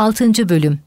6. Bölüm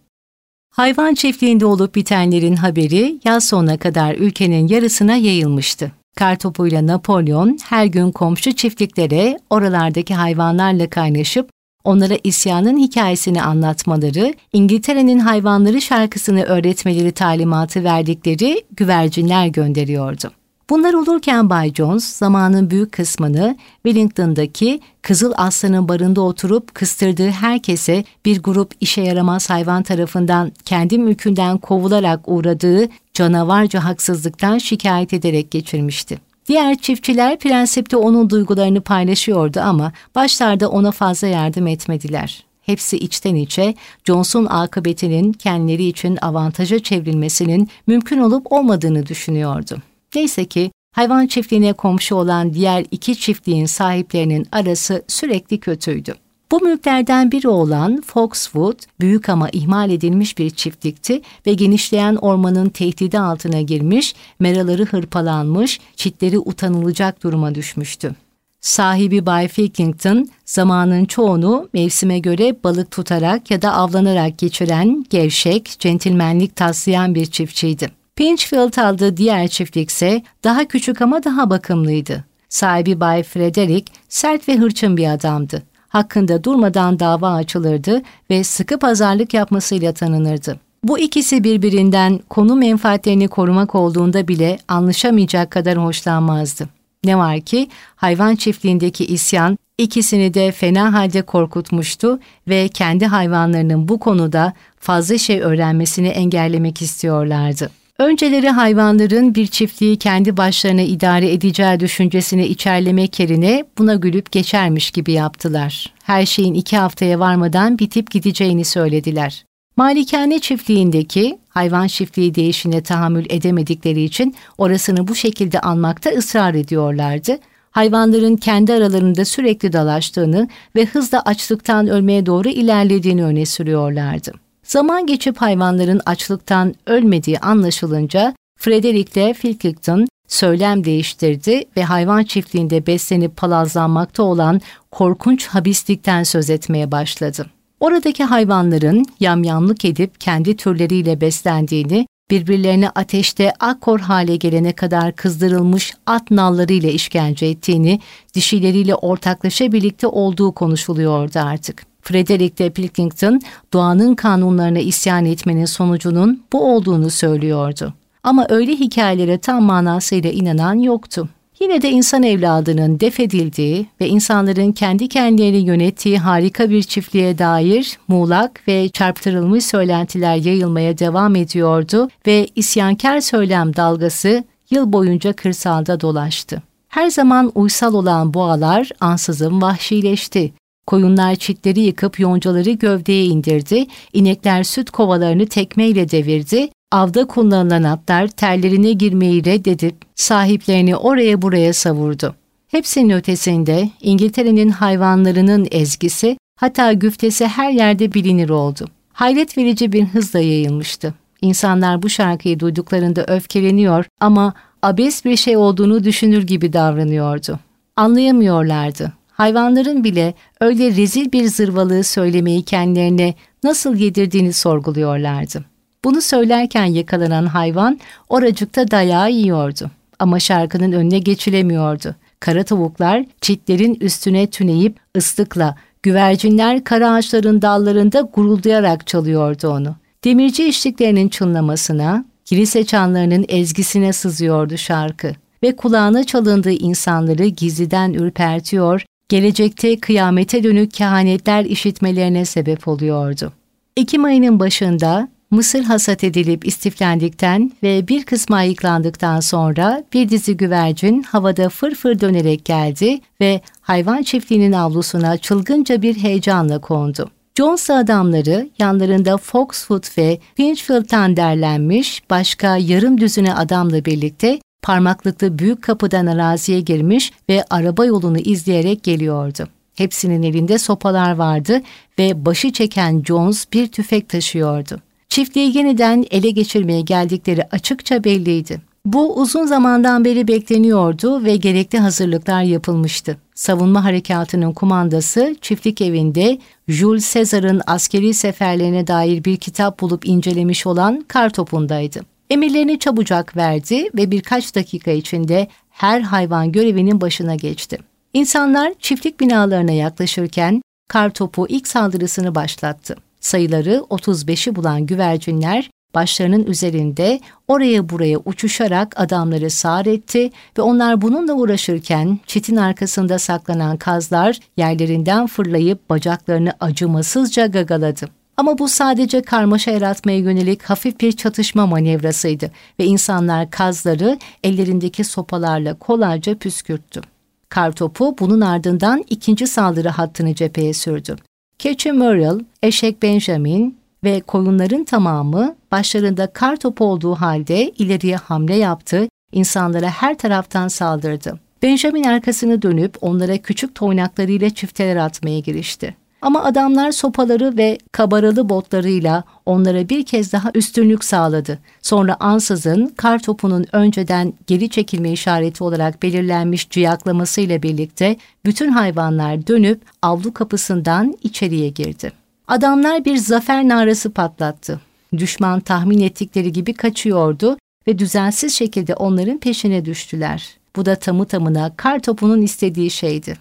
Hayvan çiftliğinde olup bitenlerin haberi yaz sonuna kadar ülkenin yarısına yayılmıştı. Kartopuyla Napolyon her gün komşu çiftliklere oralardaki hayvanlarla kaynaşıp onlara isyanın hikayesini anlatmaları, İngiltere'nin hayvanları şarkısını öğretmeleri talimatı verdikleri güvercinler gönderiyordu. Bunlar olurken Bay Jones zamanın büyük kısmını Wellington'daki Kızıl Aslan'ın barında oturup kıstırdığı herkese bir grup işe yaramaz hayvan tarafından kendi mülkünden kovularak uğradığı canavarca haksızlıktan şikayet ederek geçirmişti. Diğer çiftçiler prensipte onun duygularını paylaşıyordu ama başlarda ona fazla yardım etmediler. Hepsi içten içe Jones'un akıbetinin kendileri için avantaja çevrilmesinin mümkün olup olmadığını düşünüyordu. Neyse ki hayvan çiftliğine komşu olan diğer iki çiftliğin sahiplerinin arası sürekli kötüydü. Bu mülklerden biri olan Foxwood, büyük ama ihmal edilmiş bir çiftlikti ve genişleyen ormanın tehdidi altına girmiş, meraları hırpalanmış, çitleri utanılacak duruma düşmüştü. Sahibi Bay Filkington, zamanın çoğunu mevsime göre balık tutarak ya da avlanarak geçiren, gevşek, centilmenlik taslayan bir çiftçiydi. Pinchfield aldığı diğer çiftlik ise daha küçük ama daha bakımlıydı. Sahibi Bay Frederick sert ve hırçın bir adamdı. Hakkında durmadan dava açılırdı ve sıkı pazarlık yapmasıyla tanınırdı. Bu ikisi birbirinden konu menfaatlerini korumak olduğunda bile anlaşamayacak kadar hoşlanmazdı. Ne var ki hayvan çiftliğindeki isyan ikisini de fena halde korkutmuştu ve kendi hayvanlarının bu konuda fazla şey öğrenmesini engellemek istiyorlardı. Önceleri hayvanların bir çiftliği kendi başlarına idare edeceği düşüncesini içerlemek yerine buna gülüp geçermiş gibi yaptılar. Her şeyin iki haftaya varmadan bitip gideceğini söylediler. Malikane çiftliğindeki hayvan çiftliği değişine tahammül edemedikleri için orasını bu şekilde almakta ısrar ediyorlardı. Hayvanların kendi aralarında sürekli dalaştığını ve hızla açlıktan ölmeye doğru ilerlediğini öne sürüyorlardı. Zaman geçip hayvanların açlıktan ölmediği anlaşılınca Frederick de Filkington söylem değiştirdi ve hayvan çiftliğinde beslenip palazlanmakta olan korkunç habislikten söz etmeye başladı. Oradaki hayvanların yamyamlık edip kendi türleriyle beslendiğini, birbirlerine ateşte akkor hale gelene kadar kızdırılmış at nallarıyla işkence ettiğini, dişileriyle ortaklaşa birlikte olduğu konuşuluyordu artık. Frederick de Pilkington, doğanın kanunlarına isyan etmenin sonucunun bu olduğunu söylüyordu. Ama öyle hikayelere tam manasıyla inanan yoktu. Yine de insan evladının def edildiği ve insanların kendi kendilerini yönettiği harika bir çiftliğe dair muğlak ve çarptırılmış söylentiler yayılmaya devam ediyordu ve isyankar söylem dalgası yıl boyunca kırsalda dolaştı. Her zaman uysal olan boğalar ansızın vahşileşti. Koyunlar çitleri yıkıp yoncaları gövdeye indirdi, inekler süt kovalarını tekmeyle devirdi, avda kullanılan atlar tellerine girmeyi reddedip sahiplerini oraya buraya savurdu. Hepsinin ötesinde İngiltere'nin hayvanlarının ezgisi hatta güftesi her yerde bilinir oldu. Hayret verici bir hızla yayılmıştı. İnsanlar bu şarkıyı duyduklarında öfkeleniyor ama abes bir şey olduğunu düşünür gibi davranıyordu. Anlayamıyorlardı hayvanların bile öyle rezil bir zırvalığı söylemeyi kendilerine nasıl yedirdiğini sorguluyorlardı. Bunu söylerken yakalanan hayvan oracıkta dayağı yiyordu. Ama şarkının önüne geçilemiyordu. Kara tavuklar çitlerin üstüne tüneyip ıslıkla, güvercinler kara ağaçların dallarında guruldayarak çalıyordu onu. Demirci işliklerinin çınlamasına, kilise çanlarının ezgisine sızıyordu şarkı ve kulağına çalındığı insanları gizliden ürpertiyor, gelecekte kıyamete dönük kehanetler işitmelerine sebep oluyordu. Ekim ayının başında mısır hasat edilip istiflendikten ve bir kısmı ayıklandıktan sonra bir dizi güvercin havada fırfır dönerek geldi ve hayvan çiftliğinin avlusuna çılgınca bir heyecanla kondu. Jones adamları yanlarında Foxwood ve Pinchfield'tan derlenmiş başka yarım düzine adamla birlikte parmaklıklı büyük kapıdan araziye girmiş ve araba yolunu izleyerek geliyordu. Hepsinin elinde sopalar vardı ve başı çeken Jones bir tüfek taşıyordu. Çiftliği yeniden ele geçirmeye geldikleri açıkça belliydi. Bu uzun zamandan beri bekleniyordu ve gerekli hazırlıklar yapılmıştı. Savunma harekatının kumandası çiftlik evinde Jules Caesar'ın askeri seferlerine dair bir kitap bulup incelemiş olan Kartop'undaydı. Emirlerini çabucak verdi ve birkaç dakika içinde her hayvan görevinin başına geçti. İnsanlar çiftlik binalarına yaklaşırken Kartop'u ilk saldırısını başlattı. Sayıları 35'i bulan güvercinler başlarının üzerinde oraya buraya uçuşarak adamları sağır etti ve onlar bununla uğraşırken çitin arkasında saklanan kazlar yerlerinden fırlayıp bacaklarını acımasızca gagaladı. Ama bu sadece karmaşa yaratmaya yönelik hafif bir çatışma manevrasıydı ve insanlar kazları ellerindeki sopalarla kolayca püskürttü. Kartopu bunun ardından ikinci saldırı hattını cepheye sürdü. Keçi Muriel, eşek Benjamin, ve koyunların tamamı başlarında kar topu olduğu halde ileriye hamle yaptı, insanlara her taraftan saldırdı. Benjamin arkasını dönüp onlara küçük toynaklarıyla çifteler atmaya girişti. Ama adamlar sopaları ve kabaralı botlarıyla onlara bir kez daha üstünlük sağladı. Sonra ansızın kar topunun önceden geri çekilme işareti olarak belirlenmiş ciyaklamasıyla birlikte bütün hayvanlar dönüp avlu kapısından içeriye girdi. Adamlar bir zafer narası patlattı. Düşman tahmin ettikleri gibi kaçıyordu ve düzensiz şekilde onların peşine düştüler. Bu da tamı tamına kar topunun istediği şeydi.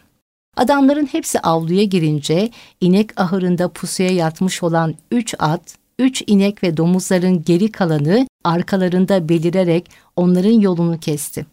Adamların hepsi avluya girince inek ahırında pusuya yatmış olan üç at, üç inek ve domuzların geri kalanı arkalarında belirerek onların yolunu kesti.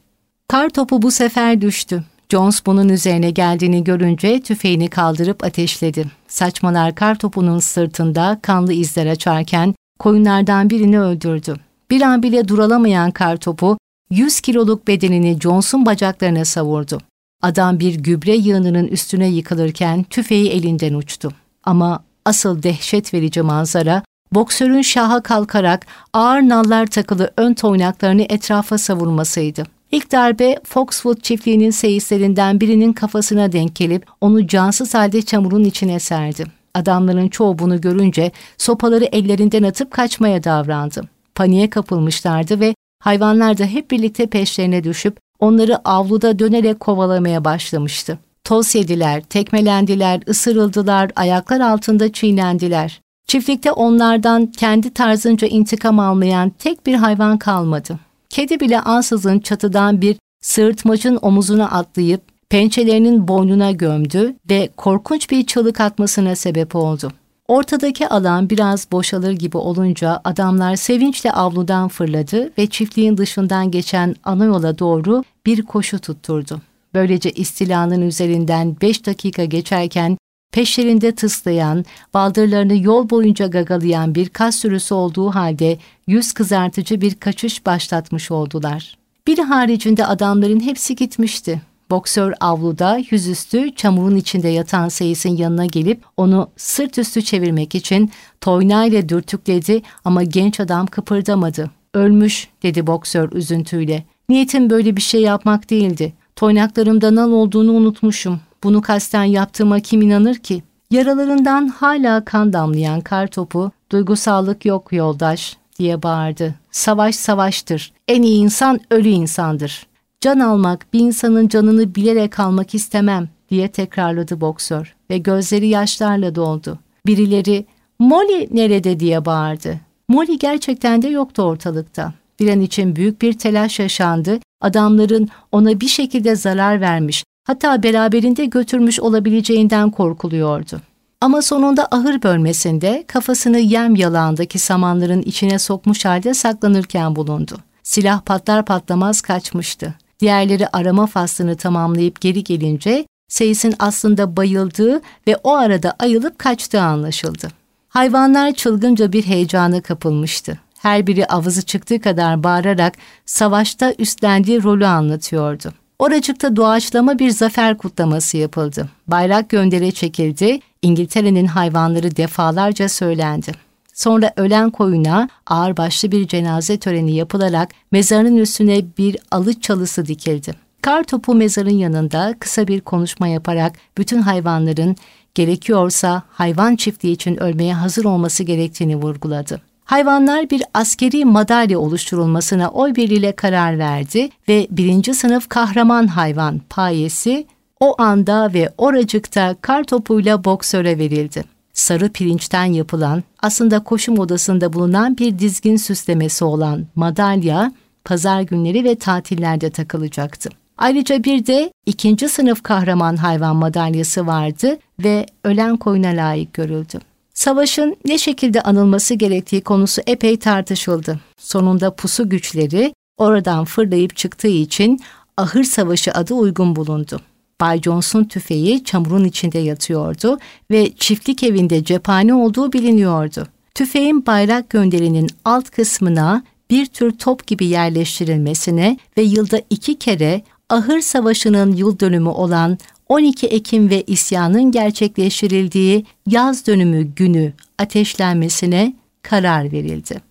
Kar topu bu sefer düştü. Jones bunun üzerine geldiğini görünce tüfeğini kaldırıp ateşledi. Saçmalar kar topunun sırtında kanlı izler açarken koyunlardan birini öldürdü. Bir an bile duralamayan kar topu 100 kiloluk bedenini Jones'un bacaklarına savurdu. Adam bir gübre yığınının üstüne yıkılırken tüfeği elinden uçtu. Ama asıl dehşet verici manzara boksörün şaha kalkarak ağır nallar takılı ön toynaklarını etrafa savurmasıydı. İlk darbe Foxwood çiftliğinin seyislerinden birinin kafasına denk gelip onu cansız halde çamurun içine serdi. Adamların çoğu bunu görünce sopaları ellerinden atıp kaçmaya davrandı. Paniğe kapılmışlardı ve hayvanlar da hep birlikte peşlerine düşüp onları avluda dönerek kovalamaya başlamıştı. Toz yediler, tekmelendiler, ısırıldılar, ayaklar altında çiğnendiler. Çiftlikte onlardan kendi tarzınca intikam almayan tek bir hayvan kalmadı. Kedi bile ansızın çatıdan bir sığırtmacın omuzuna atlayıp pençelerinin boynuna gömdü ve korkunç bir çığlık atmasına sebep oldu. Ortadaki alan biraz boşalır gibi olunca adamlar sevinçle avludan fırladı ve çiftliğin dışından geçen ana yola doğru bir koşu tutturdu. Böylece istilanın üzerinden beş dakika geçerken peşlerinde tıslayan, baldırlarını yol boyunca gagalayan bir kas sürüsü olduğu halde yüz kızartıcı bir kaçış başlatmış oldular. Bir haricinde adamların hepsi gitmişti. Boksör avluda yüzüstü çamurun içinde yatan Seyis'in yanına gelip onu sırt üstü çevirmek için toynayla dürtükledi ama genç adam kıpırdamadı. Ölmüş dedi boksör üzüntüyle. Niyetim böyle bir şey yapmak değildi. Toynaklarımda nal olduğunu unutmuşum. Bunu kasten yaptığıma kim inanır ki? Yaralarından hala kan damlayan kar topu, duygusallık yok yoldaş diye bağırdı. Savaş savaştır. En iyi insan ölü insandır. Can almak, bir insanın canını bilerek almak istemem diye tekrarladı boksör ve gözleri yaşlarla doldu. Birileri Molly nerede diye bağırdı. Molly gerçekten de yoktu ortalıkta. Bir an için büyük bir telaş yaşandı. Adamların ona bir şekilde zarar vermiş, hatta beraberinde götürmüş olabileceğinden korkuluyordu. Ama sonunda ahır bölmesinde kafasını yem yalağındaki samanların içine sokmuş halde saklanırken bulundu. Silah patlar patlamaz kaçmıştı. Diğerleri arama faslını tamamlayıp geri gelince Seyis'in aslında bayıldığı ve o arada ayılıp kaçtığı anlaşıldı. Hayvanlar çılgınca bir heyecana kapılmıştı. Her biri avızı çıktığı kadar bağırarak savaşta üstlendiği rolü anlatıyordu. Oracıkta doğaçlama bir zafer kutlaması yapıldı. Bayrak göndere çekildi, İngiltere'nin hayvanları defalarca söylendi. Sonra ölen koyuna ağırbaşlı bir cenaze töreni yapılarak mezarın üstüne bir alıç çalısı dikildi. Kar topu mezarın yanında kısa bir konuşma yaparak bütün hayvanların gerekiyorsa hayvan çiftliği için ölmeye hazır olması gerektiğini vurguladı. Hayvanlar bir askeri madalya oluşturulmasına oy birliğiyle karar verdi ve birinci sınıf kahraman hayvan payesi o anda ve oracıkta kar topuyla boksöre verildi. Sarı pirinçten yapılan, aslında koşu modasında bulunan bir dizgin süslemesi olan madalya, pazar günleri ve tatillerde takılacaktı. Ayrıca bir de ikinci sınıf kahraman hayvan madalyası vardı ve ölen koyuna layık görüldü. Savaşın ne şekilde anılması gerektiği konusu epey tartışıldı. Sonunda pusu güçleri oradan fırlayıp çıktığı için Ahır Savaşı adı uygun bulundu. Bay Jones'un tüfeği çamurun içinde yatıyordu ve çiftlik evinde cephane olduğu biliniyordu. Tüfeğin bayrak gönderinin alt kısmına bir tür top gibi yerleştirilmesine ve yılda iki kere Ahır Savaşı'nın yıl dönümü olan 12 Ekim ve isyanın gerçekleştirildiği yaz dönümü günü ateşlenmesine karar verildi.